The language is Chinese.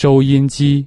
收音机。